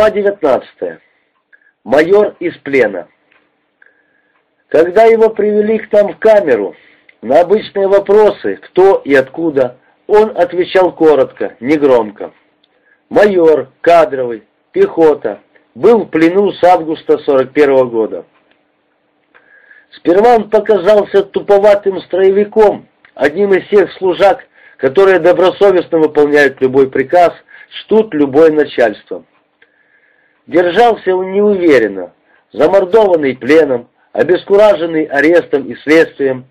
Глава 19. Майор из плена. Когда его привели к нам в камеру, на обычные вопросы, кто и откуда, он отвечал коротко, негромко. Майор, кадровый, пехота, был в плену с августа 41 -го года. Сперва он показался туповатым строевиком, одним из тех служак, которые добросовестно выполняют любой приказ, ждут любое начальство. Держался он неуверенно, замордованный пленом, обескураженный арестом и следствием.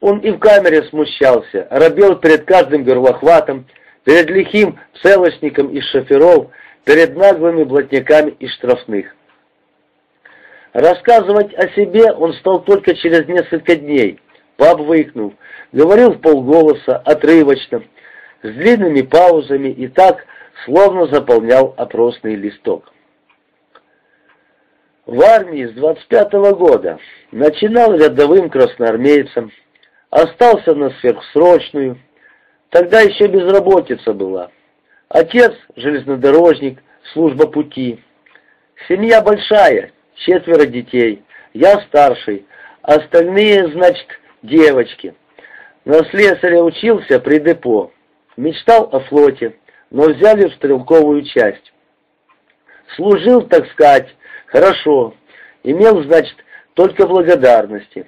Он и в камере смущался, робел перед каждым горлохватом, перед лихим целочником из шоферов, перед наглыми блатняками из штрафных. Рассказывать о себе он стал только через несколько дней, пообвыкнув, говорил в полголоса, отрывочно, с длинными паузами и так, словно заполнял опросный листок. В армии с 25-го года начинал рядовым красноармейцем, остался на сверхсрочную, тогда еще безработица была. Отец – железнодорожник, служба пути. Семья большая, четверо детей, я старший, остальные, значит, девочки. На слесаря учился при депо, мечтал о флоте, но взяли в стрелковую часть. Служил, так сказать, Хорошо. Имел, значит, только благодарности.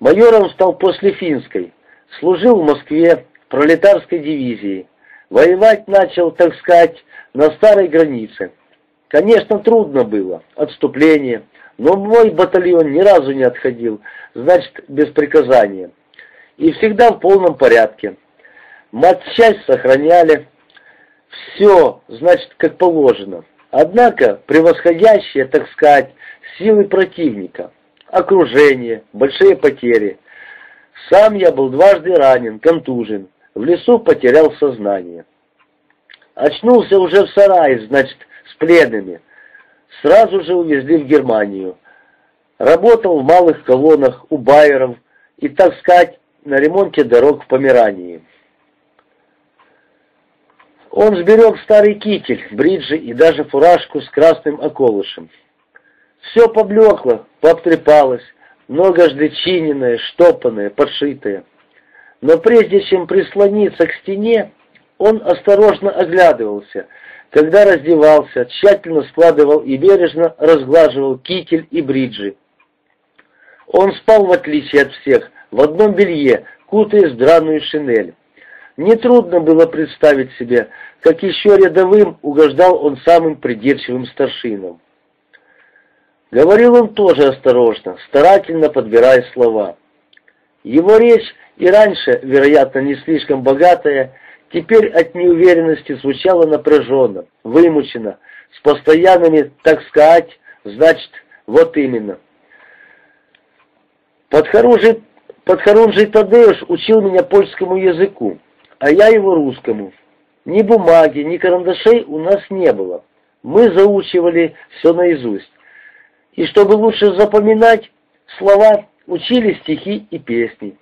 Майором стал после финской. Служил в Москве пролетарской дивизии. Воевать начал, так сказать, на старой границе. Конечно, трудно было, отступление, но мой батальон ни разу не отходил, значит, без приказания. И всегда в полном порядке. Матчасть сохраняли. Все, значит, как положено. Однако превосходящие, так сказать, силы противника, окружение, большие потери. Сам я был дважды ранен, контужен, в лесу потерял сознание. Очнулся уже в сарае, значит, с пленными. Сразу же увезли в Германию. Работал в малых колоннах у байеров и, так сказать, на ремонте дорог в Померании. Он сберег старый китель, бриджи и даже фуражку с красным околышем. Все поблекло, пообтрепалось, многожды чиненное, штопанное, подшитое. Но прежде чем прислониться к стене, он осторожно оглядывался, когда раздевался, тщательно складывал и бережно разглаживал китель и бриджи. Он спал, в отличие от всех, в одном белье, кутаясь в драную шинель. Нетрудно было представить себе, как еще рядовым угождал он самым придирчивым старшинам. Говорил он тоже осторожно, старательно подбирая слова. Его речь и раньше, вероятно, не слишком богатая, теперь от неуверенности звучала напряженно, вымученно, с постоянными «так сказать», значит, вот именно. Подхорунжий, подхорунжий Тадеуш учил меня польскому языку а я его русскому. Ни бумаги, ни карандашей у нас не было. Мы заучивали все наизусть. И чтобы лучше запоминать слова, учили стихи и песни.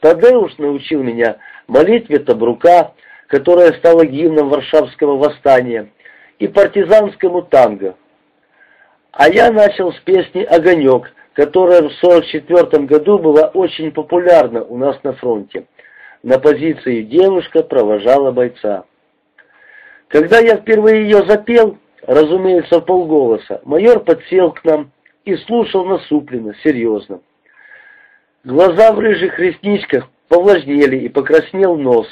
Тадеуш научил меня молитве Табрука, которая стала гимном Варшавского восстания, и партизанскому танго. А я начал с песни «Огонек», которая в 1944 году была очень популярна у нас на фронте на позиции девушка провожала бойца. Когда я впервые ее запел, разумеется, в полголоса, майор подсел к нам и слушал насупленно, серьезно. Глаза в рыжих ресничках повлажнели и покраснел нос,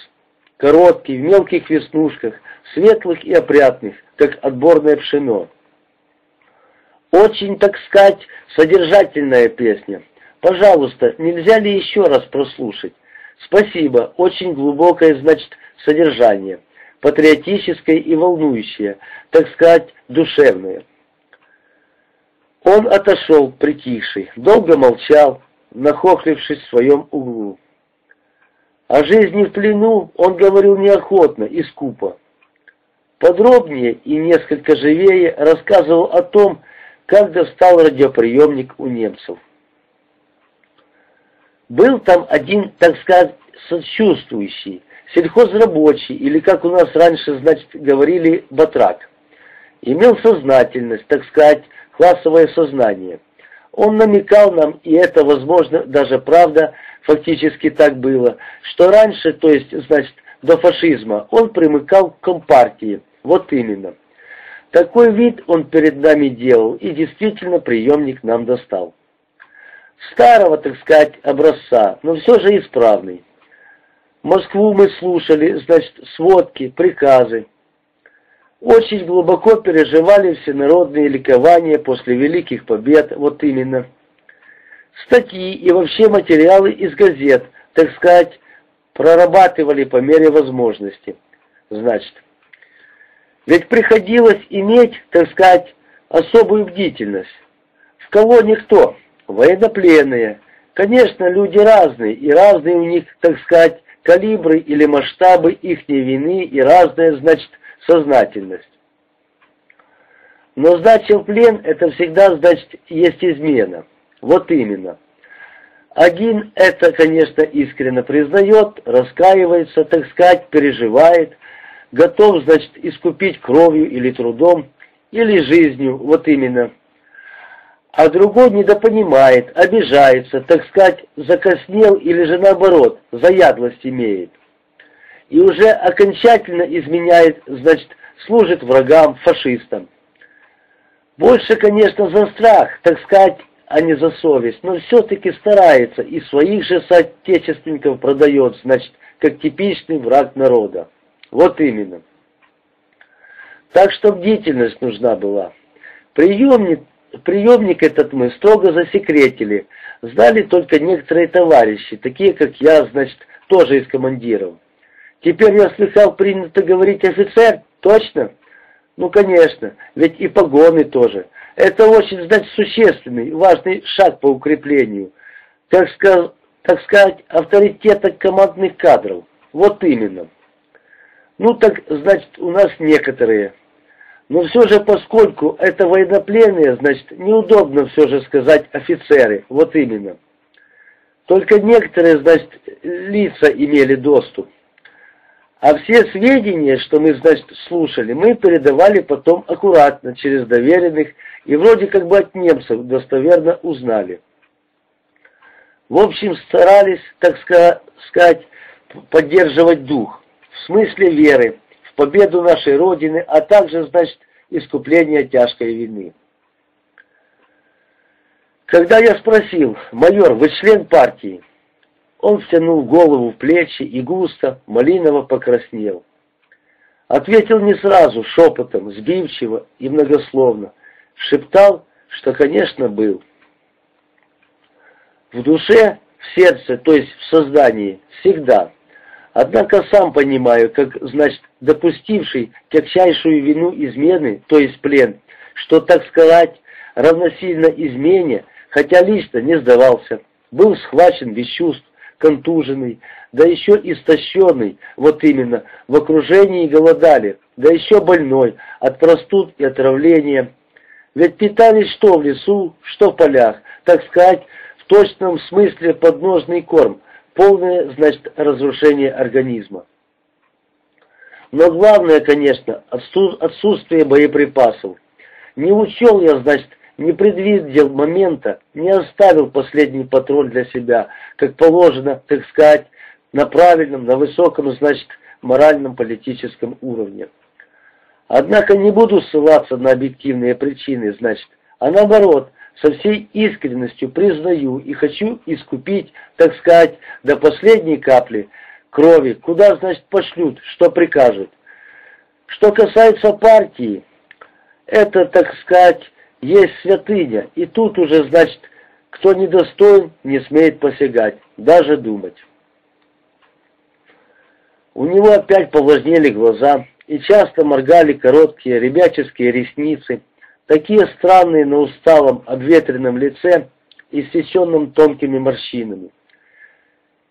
короткий, в мелких веснушках, светлых и опрятных, как отборное пшено. Очень, так сказать, содержательная песня. Пожалуйста, нельзя ли еще раз прослушать? Спасибо, очень глубокое, значит, содержание, патриотическое и волнующее, так сказать, душевное. Он отошел, притихший, долго молчал, нахохлившись в своем углу. О жизни в плену он говорил неохотно и скупо. Подробнее и несколько живее рассказывал о том, как достал радиоприемник у немцев. Был там один, так сказать, сочувствующий, сельхозрабочий, или, как у нас раньше, значит, говорили, батрак. имел сознательность, так сказать, классовое сознание. Он намекал нам, и это, возможно, даже правда, фактически так было, что раньше, то есть, значит, до фашизма, он примыкал к компартии, вот именно. Такой вид он перед нами делал, и действительно приемник нам достал. Старого, так сказать, образца, но все же исправный. Москву мы слушали, значит, сводки, приказы. Очень глубоко переживали всенародные ликования после великих побед, вот именно. Статьи и вообще материалы из газет, так сказать, прорабатывали по мере возможности. Значит, ведь приходилось иметь, так сказать, особую бдительность. В кого никто, военнопленные. Конечно, люди разные, и разные у них, так сказать, калибры или масштабы их вины, и разная, значит, сознательность. Но сдача в плен – это всегда, значит, есть измена. Вот именно. Один это, конечно, искренне признает, раскаивается, так сказать, переживает, готов, значит, искупить кровью или трудом, или жизнью, вот именно. А другой недопонимает, обижается, так сказать, закоснел или же наоборот, заядлость имеет. И уже окончательно изменяет, значит, служит врагам, фашистам. Больше, конечно, за страх, так сказать, а не за совесть, но все-таки старается и своих же соотечественников продает, значит, как типичный враг народа. Вот именно. Так что бдительность нужна была. Приемник, приемник этот мы строго засекретили. Знали только некоторые товарищи, такие как я, значит, тоже из командиров. Теперь я слыхал, принято говорить офицер, точно? Ну, конечно, ведь и погоны тоже. Это очень, значит, существенный, важный шаг по укреплению, так, сказ так сказать, авторитета командных кадров. Вот именно. Ну так, значит, у нас некоторые. Но все же, поскольку это военнопленные, значит, неудобно все же сказать офицеры. Вот именно. Только некоторые, значит, лица имели доступ. А все сведения, что мы, значит, слушали, мы передавали потом аккуратно, через доверенных, и вроде как бы от немцев достоверно узнали. В общем, старались, так сказать, поддерживать дух, в смысле веры, победу нашей Родины, а также, значит, искупление тяжкой вины. Когда я спросил, майор, вы член партии? Он втянул голову в плечи и густо, малиново покраснел. Ответил не сразу, шепотом, сбивчиво и многословно. Шептал, что, конечно, был. В душе, в сердце, то есть в создании, всегда. Однако сам понимаю, как, значит, допустивший тягчайшую вину измены, то есть плен, что, так сказать, равносильно измене, хотя лично не сдавался, был схвачен без чувств, контуженный, да еще истощенный, вот именно, в окружении голодали, да еще больной, от простуд и отравления. Ведь питались что в лесу, что в полях, так сказать, в точном смысле подножный корм, полное, значит, разрушение организма. Но главное, конечно, отсутствие боеприпасов. Не учел я, значит, не предвидел момента, не оставил последний патрон для себя, как положено, так сказать, на правильном, на высоком, значит, моральном политическом уровне. Однако не буду ссылаться на объективные причины, значит, а наоборот, со всей искренностью признаю и хочу искупить, так сказать, до последней капли крови, куда, значит, пошлют, что прикажут. Что касается партии, это, так сказать, есть святыня, и тут уже, значит, кто недостоин, не смеет посягать, даже думать. У него опять повлажнели глаза, и часто моргали короткие ребяческие ресницы, такие странные на усталом, обветренном лице, иссеченном тонкими морщинами.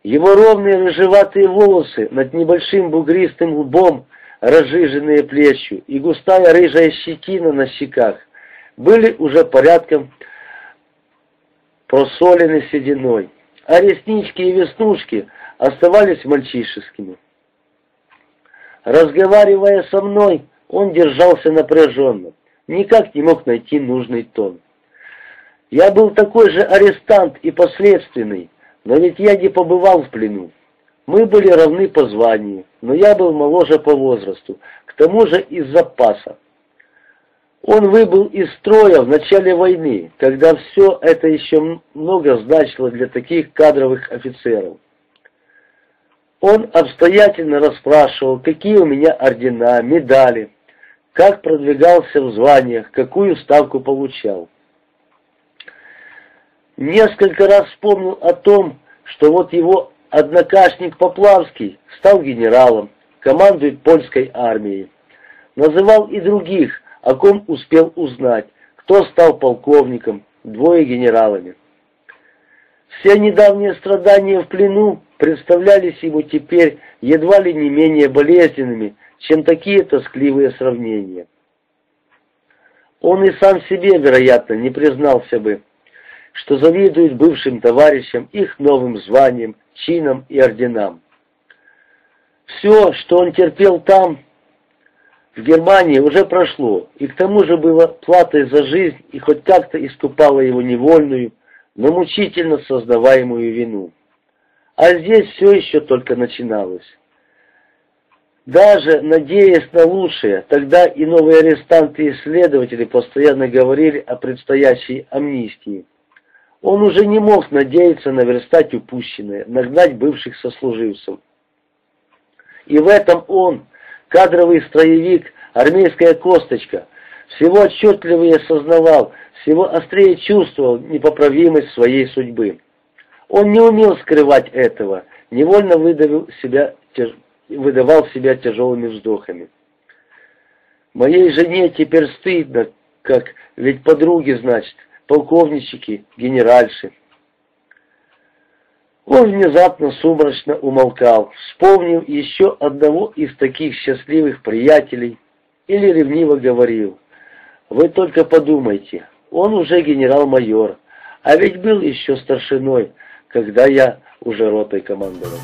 Его ровные рыжеватые волосы над небольшим бугристым лбом, разжиженные плечью, и густая рыжая щетина на щеках были уже порядком просолены сединой, а реснички и веснушки оставались мальчишескими. Разговаривая со мной, Он держался напряженно, никак не мог найти нужный тон. Я был такой же арестант и последственный, но ведь я не побывал в плену. Мы были равны по званию, но я был моложе по возрасту, к тому же из запаса. Он выбыл из строя в начале войны, когда все это еще много значило для таких кадровых офицеров. Он обстоятельно расспрашивал, какие у меня ордена, медали, как продвигался в званиях, какую ставку получал. Несколько раз вспомнил о том, что вот его однокашник Поплавский стал генералом, командует польской армией. Называл и других, о ком успел узнать, кто стал полковником, двое генералами. Все недавние страдания в плену представлялись ему теперь едва ли не менее болезненными, чем такие тоскливые сравнения. Он и сам себе, вероятно, не признался бы, что завидует бывшим товарищам их новым званиям, чинам и орденам. Все, что он терпел там, в Германии, уже прошло, и к тому же было платой за жизнь и хоть как-то искупало его невольную, но мучительно создаваемую вину. А здесь все еще только начиналось. Даже надеясь на лучшее, тогда и новые арестанты и следователи постоянно говорили о предстоящей амнистии. Он уже не мог надеяться наверстать упущенное, нагнать бывших сослуживцев. И в этом он, кадровый строевик, армейская косточка, всего отчетливее сознавал, всего острее чувствовал непоправимость своей судьбы. Он не умел скрывать этого, невольно выдавил себя, выдавал себя тяжелыми вздохами. Моей жене теперь стыдно, как ведь подруги, значит, полковнички, генеральши. Он внезапно сумрачно умолкал, вспомнив еще одного из таких счастливых приятелей, или ревниво говорил, «Вы только подумайте, он уже генерал-майор, а ведь был еще старшиной, когда я уже ротой командовал».